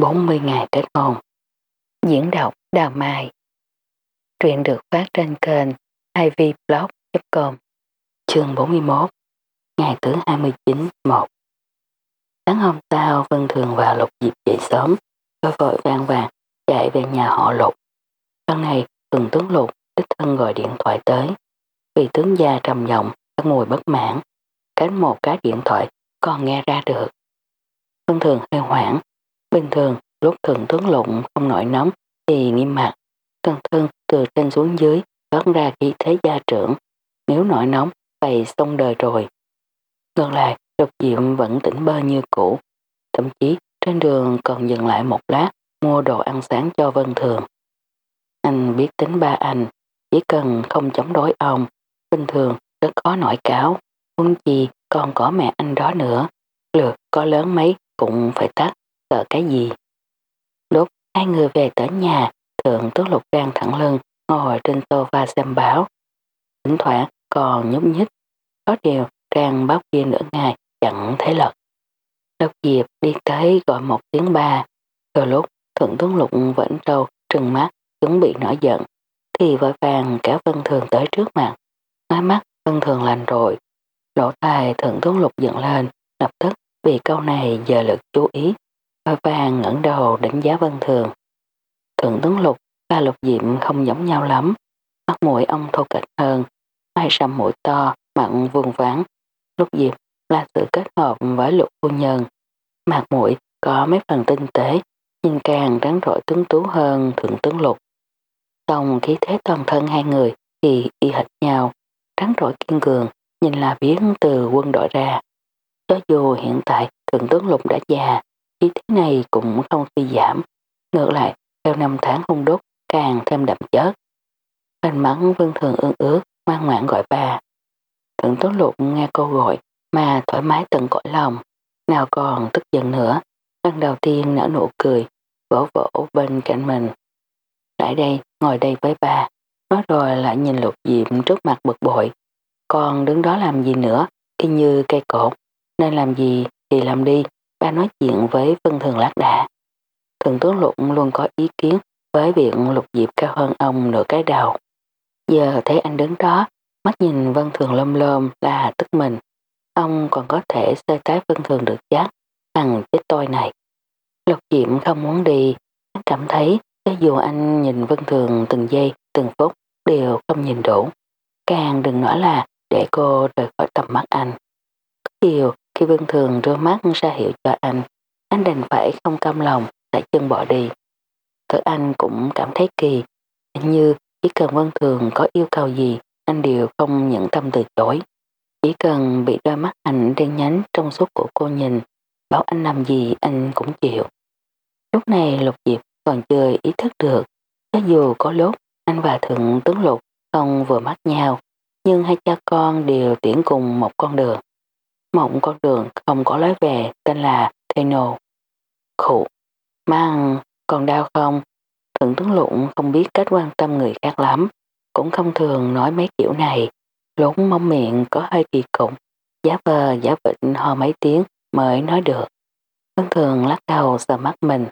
40 ngày kết hôn. Diễn đọc Đào Mai Truyện được phát trên kênh ivblog.com Chương 41 Ngày thứ 29 1 Sáng hôm sau, Vân Thường và Lục Diệp dậy sớm vội vội vàng vàng chạy về nhà họ Lục. Lần này Thường tướng Lục đích thân gọi điện thoại tới vì tướng gia trầm giọng các mùi bất mãn, cánh một cái điện thoại còn nghe ra được. Vân Thường hơi hoảng bình thường, lúc thượng tướng lụng, không nổi nóng, thì nghiêm mặt. Toàn thân từ trên xuống dưới thoát ra khí thế gia trưởng. Nếu nổi nóng vậy xong đời rồi. Ngược lại Lục Diệm vẫn tỉnh bơ như cũ. Thậm chí, trên đường còn dừng lại một lát, mua đồ ăn sáng cho Vân Thường. Anh biết tính ba anh, chỉ cần không chống đối ông bình thường rất khó nổi cáo. Huống chi còn có mẹ anh đó nữa. Lượt có lớn mấy cũng phải tắt sợ cái gì. Lúc hai người về tới nhà thượng tướng lục đang thẳng lưng ngồi trên sofa xem báo thỉnh thoảng còn nhúc nhích có điều trang báo kia nửa ngày chẳng thấy lật. Lộc Diệp đi tới gọi một tiếng ba, rồi lúc thượng tướng lục vẫn trâu trừng mắt chuẩn bị nổi giận, thì vội vàng kéo Vân Thường tới trước mặt. Nói mắt Vân Thường lành rồi, lỗ tai thượng tướng lục dựng lên, lập tức vì câu này giờ lực chú ý, vội vàng ngẩng đầu đánh giá Vân Thường. Thượng tướng lục và lục diệm không giống nhau lắm, mắt mũi ông thô kịch hơn, hai sầm mũi to, mặn vuông vắng. Lục diệm là sự kết hợp với lục phu nhân. Mặt mũi có mấy phần tinh tế, nhìn càng rắn rỏi tướng tú hơn thượng tướng lục. Xong khí thế toàn thân hai người thì y hệt nhau, rắn rỏi kiên cường, nhìn là biến từ quân đội ra. Cho dù hiện tại thượng tướng lục đã già, khí thế này cũng không suy giảm. Ngược lại, theo năm tháng hung đốt càng thêm đậm chất. Hình mắn vân thường ương ước, ngoan ngoãn gọi bà. Thượng tướng lục nghe cô gọi mà thoải mái tận cõi lòng, nào còn tức giận nữa. Lần đầu tiên nở nụ cười, vỗ vỗ bên cạnh mình. Lại đây, ngồi đây với bà. Nói rồi lại nhìn lục diệm trước mặt bực bội. Con đứng đó làm gì nữa, y như cây cột. Nên làm gì thì làm đi, ba nói chuyện với Vân Thường lát Đà. Thường tướng lục luôn có ý kiến với việc lục diệp cao hơn ông nửa cái đầu. Giờ thấy anh đứng đó, mắt nhìn Vân Thường lôm lơm là tức mình. Ông còn có thể sơ tái Vân Thường được chắc bằng chết tôi này. Lục diệp không muốn đi, anh cảm thấy cho dù anh nhìn Vân Thường từng giây, từng phút đều không nhìn đủ. Càng đừng nói là để cô rời khỏi tầm mắt anh. Có điều khi Vân Thường đưa mắt ra hiệu cho anh, anh đành phải không cam lòng, tại chân bỏ đi. Thật anh cũng cảm thấy kỳ, như chỉ cần Vân Thường có yêu cầu gì, anh đều không nhận tâm từ chối. Chỉ cần bị đôi mắt anh đen nhánh trong suốt của cô nhìn, bảo anh làm gì anh cũng chịu. Lúc này Lục Diệp còn chưa ý thức được, cho dù có lúc anh và Thượng Tướng Lục không vừa mắt nhau, nhưng hai cha con đều tuyển cùng một con đường mộng con đường không có lối về tên là Theno. Khủ, mang còn đau không? Thượng tướng lụng không biết cách quan tâm người khác lắm, cũng không thường nói mấy kiểu này. Lúc mong miệng có hơi kỳ cục, giá vờ giá vịnh ho mấy tiếng mới nói được. Vân thường lắc đầu sờ mắt mình.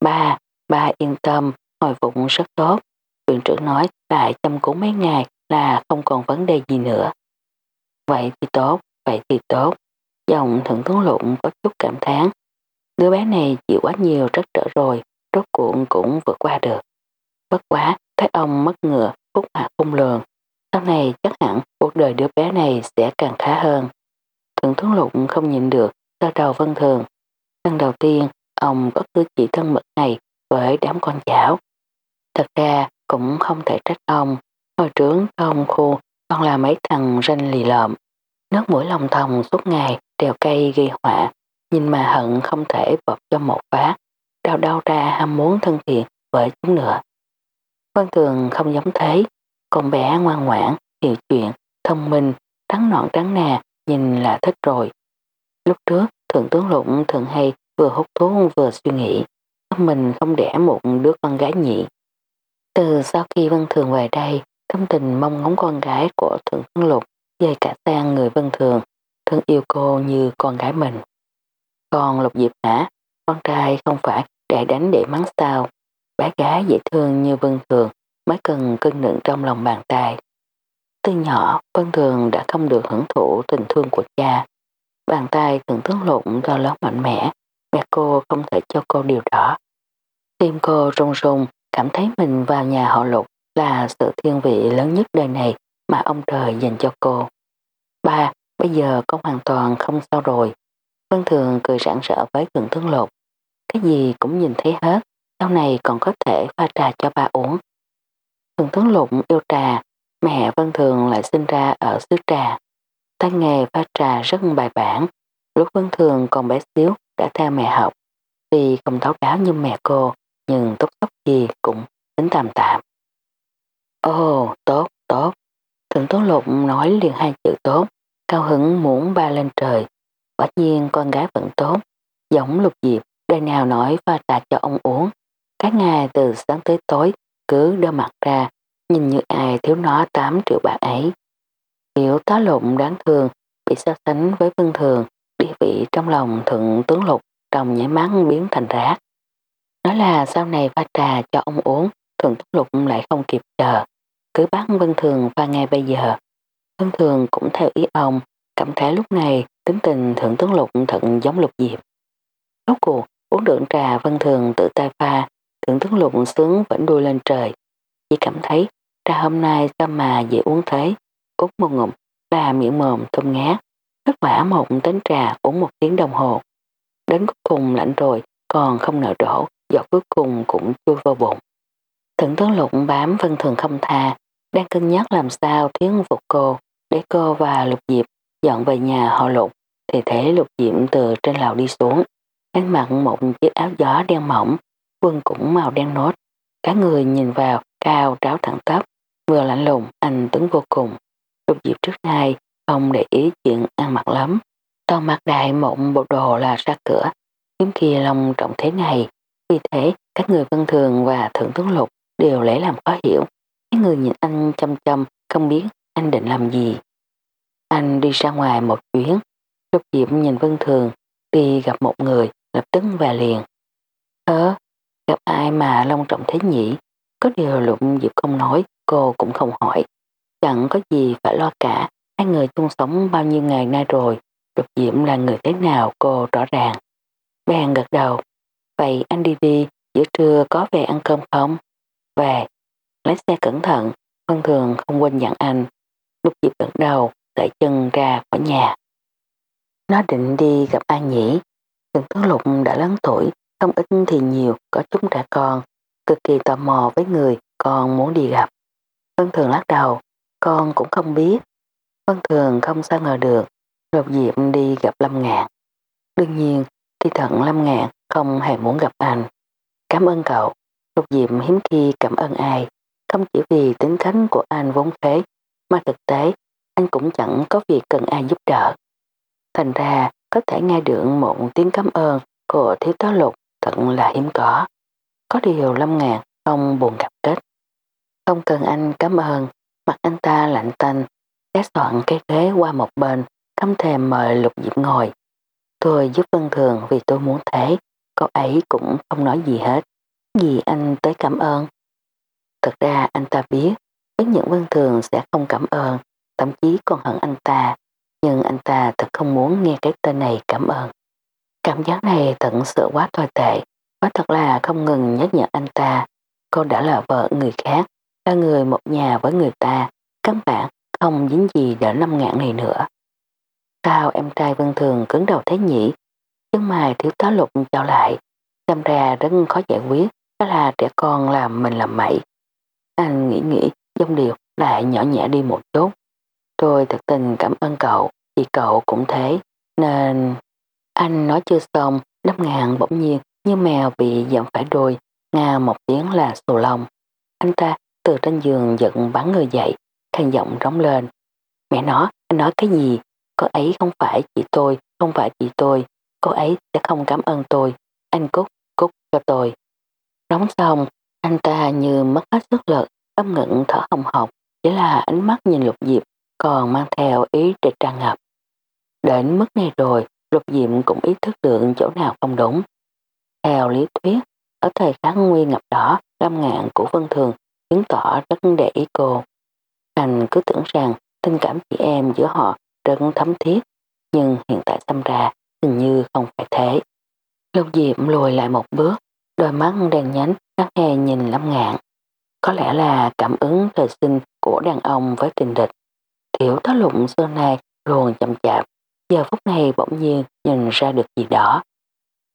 Ba, ba yên tâm, hồi phục rất tốt. Viện trưởng nói lại chăm cúng mấy ngày là không còn vấn đề gì nữa. Vậy thì tốt, vậy thì tốt. Dòng thượng tướng lụng có chút cảm thán. Đứa bé này chịu quá nhiều rất trở rồi, rốt cuộn cũng vượt qua được. Bất quá, thấy ông mất ngựa, phúc hạ không lường. Sau này chắc hẳn cuộc đời đứa bé này sẽ càng khá hơn. Thượng tướng lụng không nhìn được, sau đầu vân thường. Lần đầu tiên, ông có cư chỉ thân mật này với đám con cháu. Thật ra cũng không thể trách ông. Hồi trướng trong khu còn là mấy thằng ranh lì lợm. Nước mũi lòng thòng suốt ngày đèo cây gây họa. Nhìn mà hận không thể bọc cho một phát. Đau đau ra ham muốn thân thiện với chúng nữa. Vân Thường không giống thế. Con bé ngoan ngoãn, hiểu chuyện, thông minh, trắng nọn trắng nà, nhìn là thích rồi. Lúc trước, Thượng tướng Lụng thường hay vừa hút thuốc vừa suy nghĩ. Mình không đẻ một đứa con gái nhị. Từ sau khi Vân Thường về đây, tâm tình mong ngóng con gái của Thượng tướng Lục dây cả sang người Vân Thường, thương yêu cô như con gái mình. Còn Lục Diệp hả? Con trai không phải để đánh để mắng sao. Bé gái dễ thương như Vân Thường mới cần cưng nựng trong lòng bàn tay. Từ nhỏ, Vân Thường đã không được hưởng thụ tình thương của cha. Bàn tay thường tướng lụng do lớn mạnh mẽ, mẹ cô không thể cho cô điều đó. Tim cô rung rung, cảm thấy mình vào nhà họ lục là sự thiên vị lớn nhất đời này mà ông trời dành cho cô. Ba, bây giờ con hoàn toàn không sao rồi. Vân Thường cười rạng rỡ với thượng tướng lục. Cái gì cũng nhìn thấy hết, sau này còn có thể pha trà cho ba uống. Thượng tướng lục yêu trà, mẹ Vân Thường lại sinh ra ở xứ trà. Tay nghề pha trà rất bài bản. Lúc Vân Thường còn bé xíu đã theo mẹ học. Tuy không thấu đáo như mẹ cô, nhưng tốt tốt gì cũng tính tạm tạm. Ồ, tốt, tốt. Thượng tướng lục nói liền hai chữ tốt, cao hứng muốn ba lên trời. Quả nhiên con gái vẫn tốt, giống lục diệp, đời nào nói pha trà cho ông uống. Các ngày từ sáng tới tối cứ đưa mặt ra, nhìn như ai thiếu nó 8 triệu bạc ấy. Hiểu tá lụng đáng thương, bị so sánh với vân thường, địa vị trong lòng thượng tướng lục trong nhảy mắt biến thành rác. Nói là sau này pha trà cho ông uống, thượng tướng lục lại không kịp chờ, cứ bắt vân thường và ngay bây giờ. Vân thường cũng theo ý ông, cảm thấy lúc này tính tình thượng tướng lục thận giống lục diệp. Rốt cuộc, uống được trà vân thường tự tay pha, thượng tướng lục sướng vẫn đuôi lên trời. Chỉ cảm thấy trà hôm nay sao mà dễ uống thế, uống một ngụm là miệng mồm thơm ngát. Kết quả một tến trà uống một tiếng đồng hồ. Đến cuối cùng lạnh rồi còn không nở đổ, giọt cuối cùng cũng chui vào bụng. Thượng tướng lục bám vân thường không tha, đang cân nhắc làm sao thiếu phục cô, để cô và lục diệp dọn về nhà họ lục, thì thấy lục diệp từ trên lầu đi xuống. Hắn mặc một chiếc áo gió đen mỏng, quần cũng màu đen nốt. Cả người nhìn vào, cao tráo thẳng tắp, vừa lạnh lùng, anh tuấn vô cùng. Lục diệp trước nay không để ý chuyện ăn mặc lắm. Toàn mặc đại một bộ đồ là ra cửa, hiếm khi lòng trọng thế này. Vì thế, các người vân thường và thượng tướng lục đều lấy làm khó hiểu. Mấy người nhìn anh chăm chăm, không biết anh định làm gì. Anh đi ra ngoài một chuyến, lục diệp nhìn vân thường, đi gặp một người, lập tức về liền. Ơ, gặp ai mà long trọng thế nhỉ? Có điều lục diệp không nói, cô cũng không hỏi. Chẳng có gì phải lo cả, hai người chung sống bao nhiêu ngày nay rồi, lục Diễm là người thế nào cô rõ ràng. Bèn gật đầu, vậy anh đi đi, giữa trưa có về ăn cơm không? Về, lái xe cẩn thận, Vân Thường không quên dặn anh. Lúc dịp gật đầu, đẩy chân ra khỏi nhà. Nó định đi gặp An nhỉ? Trần Tướng Lục đã lớn tuổi, không ít thì nhiều, có chút trẻ con, cực kỳ tò mò với người con muốn đi gặp. Vân Thường lắc đầu, con cũng không biết. Vân Thường không sao ngờ được, Lục Diệp đi gặp Lâm Ngạn. Đương nhiên, khi thận Lâm Ngạn không hề muốn gặp anh. Cảm ơn cậu, Lục Diệp hiếm khi cảm ơn ai, không chỉ vì tính cách của anh vốn thế, mà thực tế anh cũng chẳng có việc cần ai giúp đỡ. Thành ra có thể nghe được một tiếng cảm ơn của thiếu tá lục thật là hiếm có. Có điều Lâm Ngàn không buồn gặp kết. Không cần anh cảm ơn, mặt anh ta lạnh tanh, ghé soạn cái ghế qua một bên, không thèm mời lục diệp ngồi. Tôi giúp Vân Thường vì tôi muốn thế, cậu ấy cũng không nói gì hết. Gì anh tới cảm ơn? Thật ra anh ta biết, với những Vân Thường sẽ không cảm ơn, thậm chí còn hận anh ta, nhưng anh ta thật không muốn nghe cái tên này cảm ơn. Cảm giác này thật sự quá tồi tệ, quá thật là không ngừng nhắc nhở anh ta. Cô đã là vợ người khác, là người một nhà với người ta, căn bản không dính gì đỡ năm ngạn này nữa. Sao em trai Vân Thường cứng đầu thế nhỉ? Chân mày thiếu tá lục trao lại, xem ra rất khó giải quyết, đó là trẻ con làm mình làm mậy. Anh nghĩ nghĩ, dông điều lại nhỏ nhẹ đi một chút. Tôi thật tình cảm ơn cậu, vì cậu cũng thế, nên... Anh nói chưa xong, đắp ngàn bỗng nhiên như mèo bị giận phải đôi, nga một tiếng là sù lông. Anh ta từ trên giường giận bắn người dậy, khang giọng rống lên. Mẹ nó, anh nói cái gì? Cô ấy không phải chị tôi, không phải chị tôi. Cô ấy sẽ không cảm ơn tôi. Anh cút, cút cho tôi. Đóng xong, anh ta như mất hết sức lực, âm ngẩn thở hồng hộc, chỉ là ánh mắt nhìn lục diệp còn mang theo ý trịch tràn ngập. Đến mức này rồi, lục diệp cũng ý thức được chỗ nào không đúng. Theo lý thuyết, ở thời khắc nguy ngập đó, lâm ngạn của Vân Thường chứng tỏ rất để ý cô. Anh cứ tưởng rằng tình cảm chị em giữa họ rất thấm thiết, nhưng hiện tại xâm ra hình như không phải thế. Lục diệp lùi lại một bước, đôi mắt đèn nhánh ngắt nghe nhìn lâm ngạn. Có lẽ là cảm ứng thời sinh của đàn ông với tình địch. Tiểu thất lụng xưa nay luôn chậm chạp, giờ phút này bỗng nhiên nhìn ra được gì đó.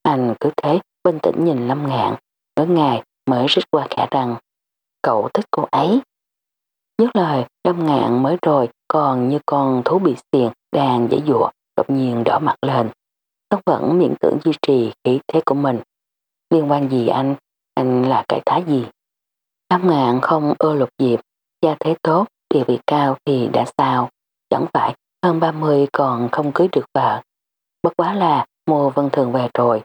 Anh cứ thế bình tĩnh nhìn lâm ngạn, nửa ngày mới rít qua khả rằng cậu thích cô ấy. Nhất lời lâm ngạn mới rồi còn như con thú bị xiềng đang dãy dụa đột nhiên đỏ mặt lên. Tóc vẫn miễn tưởng duy trì khí thế của mình. Liên quan gì anh? Anh là cái thái gì? Lâm ngạn không ưa lục diệp, gia thế tốt, địa vị cao thì đã sao? Chẳng phải hơn 30 còn không cưới được vợ. Bất quá là mùa vân thường về rồi.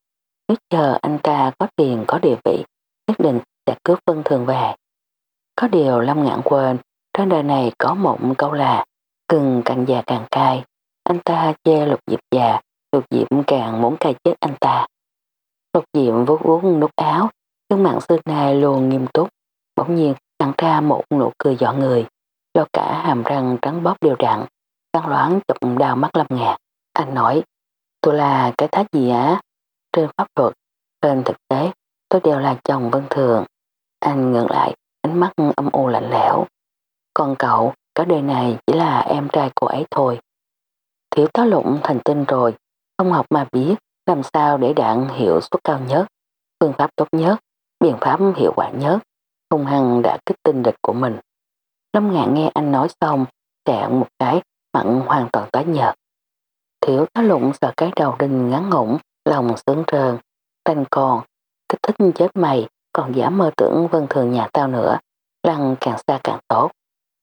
Nếu chờ anh ta có tiền có địa vị, nhất định sẽ cướp vân thường về. Có điều Lâm ngạn quên, trên đời này có một câu là cưng càng già càng cay. Anh ta che lục diệp già, lục diệp càng muốn cay chết anh ta. Lục Diệm vuốt vuốt nút áo, gương mặt xưa nay luôn nghiêm túc, bỗng nhiên nặng ra một nụ cười dọa người, cho cả hàm răng trắng bóp đều đặn, căng loáng chụp đau mắt lâm ngạc. Anh nói, tôi là cái thách gì á? Trên pháp luật, trên thực tế, tôi đều là chồng vân thường. Anh ngừng lại, ánh mắt âm u lạnh lẽo. Còn cậu, cả đời này chỉ là em trai cô ấy thôi. Thiếu tá lụng thành tinh rồi, không học mà biết làm sao để đạn hiệu suất cao nhất, phương pháp tốt nhất, biện pháp hiệu quả nhất, hung hăng đã kích tinh địch của mình. Lâm ngạn nghe anh nói xong, chạm một cái, mặn hoàn toàn tái nhợt. Thiếu tá lụng sợ cái đầu đinh ngắn ngủn, lòng sướng trơn, tanh còn, kích thích chết mày, còn dám mơ tưởng vân thường nhà tao nữa, lăng càng xa càng tốt.